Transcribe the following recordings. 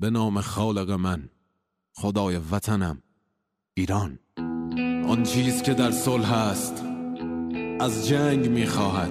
به نام خالق من خدای وطنم ایران. آن چیز که در صلح است از جنگ می‌خواهد.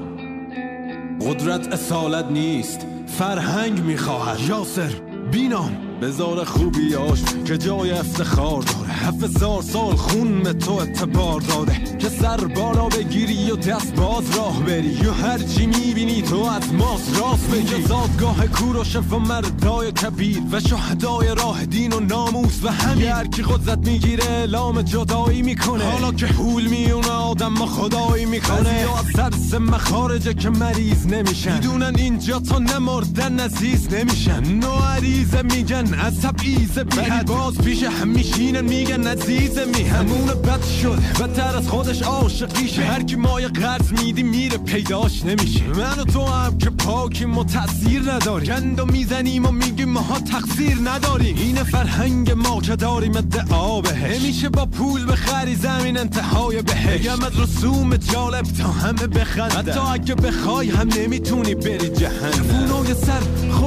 قدرت اصالت نیست فرهنگ می‌خواهد. یاسر بینام بزار خوبیاش که جای افتخار داره. هفت سال خون به تو اعتبار داده. که سر بالا بگیری و دست باز راه بری. و هر چی می‌بینی تو از ماست راست بگی. زادگاه کوروش و مردای کبیر و شهدای راه دین و ناموس و همین. هر کی قدرت می‌گیره اعلام جدایی می‌کنه. حالا که حول میونه آدم ما خدایی می‌کنه. یا از مخارجه که مریض نمیشن. می‌دونن اینجا تا نمردن عزیز نمیشن. نو عریضه میگن از تبعیض بیهد باز پیش هم میشینن میگن عزیز میهمون بد شد بدتر از خودش عاشقیشه هر کی مای قرض میدی میره پیداش نمیشه. من و تو هم که پاکیم و تاثیر نداریم. گند و می‌زنیم و میگیم ما تقصیر نداریم. این فرهنگ ما که داریم ادعا بهش. نمیشه با پول بخری زمین انتهای بهش. از رسوم جالب تا همه بخندن. حتی اگه بخوای هم نمی‌تونی بری جهنم. جوونای سر خورده و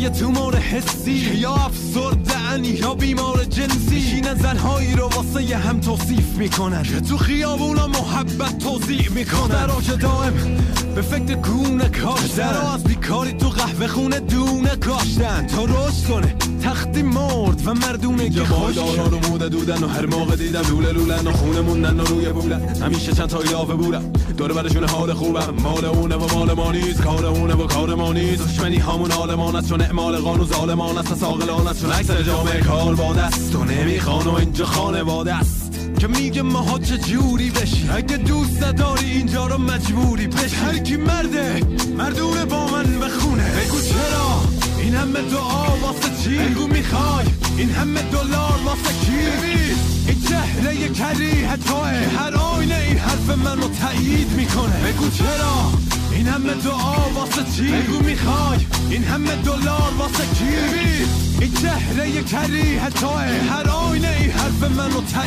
یه تومار حسی. یا افسردن یا بیمار جنسی. شینن زنهایی رو واسه یه هم توصیف می‌کنن. که تو خیابونا محبت توضیح می‌کنن. درا که دائم به فکر گونه کاشتن. درا از بیکاری تو قهوه خونه دونه کاشتن. تا رشد کنه تختی مرد و مردونه که خوش. رو موده دودن و هر موقع دیدم لوله لولن و خونه موندن و روی بولن همیشه چند تا یافه بودم دور برشون حال خوبم. مال اونه و مال ما نیست. کار اونه و کار ما نیست. دشمنی همون آلمان است. چون اعمال قانون ظالمان است ساقلان است. چون اکثر جامعه کار با دست و نمی‌خوان و اینجا خانواده است. که میگه ماها چه جوری بشی؟ اگه دوست نداری اینجا رو مجبوری بشی. هر کی مرده مردونه با من بخونه. بگو چرا؟ این همه دعا واسه چی؟ بگو می‌خوای. این همه دلار واسه کی؟ این چهره کریه توه. هر آینه این حرف منو تایید می‌کنه. بگو چرا؟ این همه دعا واسه چی؟ بگو می‌خوای. این همه دلار واسه کی این چهره کریه توه.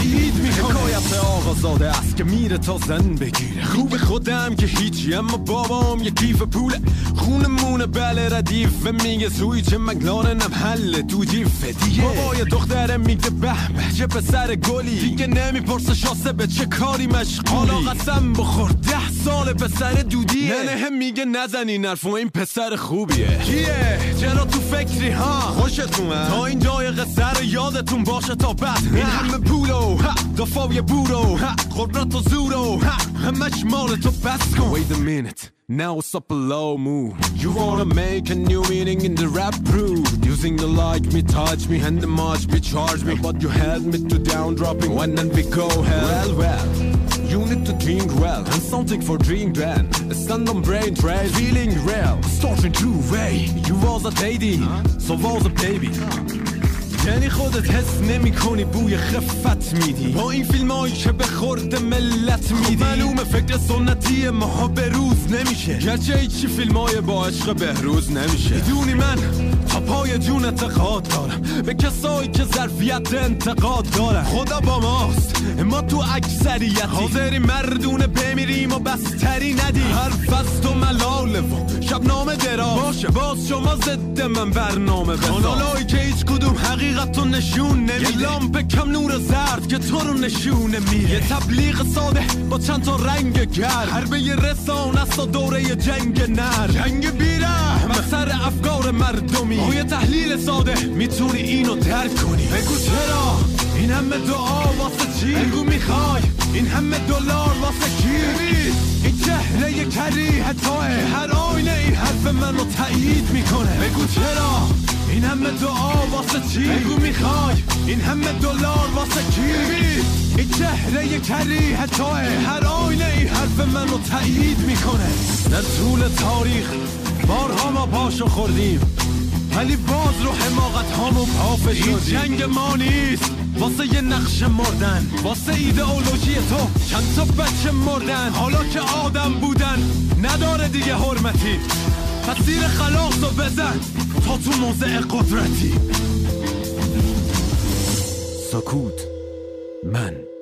تایید می‌کنه حکایت آقا زاده است که میره تا زن بگیره خوب خودم که هیچی اما بابام یه کیف پوله خونمونه بله ردیف و میگه سوی چه مگلانم حل تو جیف دیگه بابای دخترم میگه به چه پسر گلی دیگه نمی‌پرسه شاسه به چه کاری مشغولی حالا قسم بخور ده سال پسر دودیه نه نه میگه نزن این حرف این پسر خوبیه کیه چرا تو فکری ها خوشتون تا این جای قصه رو یادتون باشه تا بعد این همه پولو judo ha Gofforia budo ha Rodato zudo ha Hamash Tabasco Wait a minute now it's up a low move. You wanna make a new meaning in the rap room? Using the like me, touch me, and the march me, charge me. But you held me to down, dropping when and we go hell. Well, well. You need to drink well and something for drink then. A stand on brain train, feeling real. Starting to way. You was a lady, so was a baby. یعنی خودت حس نمی کنی بوی خفت میدی. با این فیلم هایی که به خورد ملت میدی. خب معلومه فکر سنتی ماها به روز نمیشه. گرچه هیچی فیلم های با عشق بهروز نمیشه. می‌دونی من تا پای جون اعتقاد دارم. به کسایی که ظرفیت انتقاد دارم خدا با ماست ما تو اکثریتی. حاضری مردونه بمیریم و بستری ندی حرف از تو ملاله و شبنامه درا باشه. باز شما ضد من برنامه بذار کانالایی که هیچ کدوم حقیقت رو نشون نمیده. یه لامپ کم نور زرد که تو رو نشونه میره یه تبلیغ ساده با چند تا رنگ گرد. حربه یه رسان است و دوره جنگ نر جنگ بیره سر افکار مردمی. با یه تحلیل ساده. می‌تونی اینو درک کنی. بگو چرا؟ این همه دعا واسه چی؟ بگو می‌خوای. این همه دلار واسه کریه توه هر آینه این حرف منو تایید می‌کنه. بگو چرا این همه دعا واسه چی؟ بگو می‌خوای. این همه دلار واسه کی؟ این چهره کریه توه هر آینه این حرف منو تایید می‌کنه. در طول تاریخ بارها ما پاشو خوردیم. ولی باز رو حماقت هامو پافه شدیم. این جنگ ما نیست. واسه یه نقش مردن. واسه ایدئولوژی تو چند تا بچه مردن. حالا که آدم بودن نداره دیگه حرمتی. پس زیر خلاص رو بزن. تا تو موضع قدرتی. سکوت. من.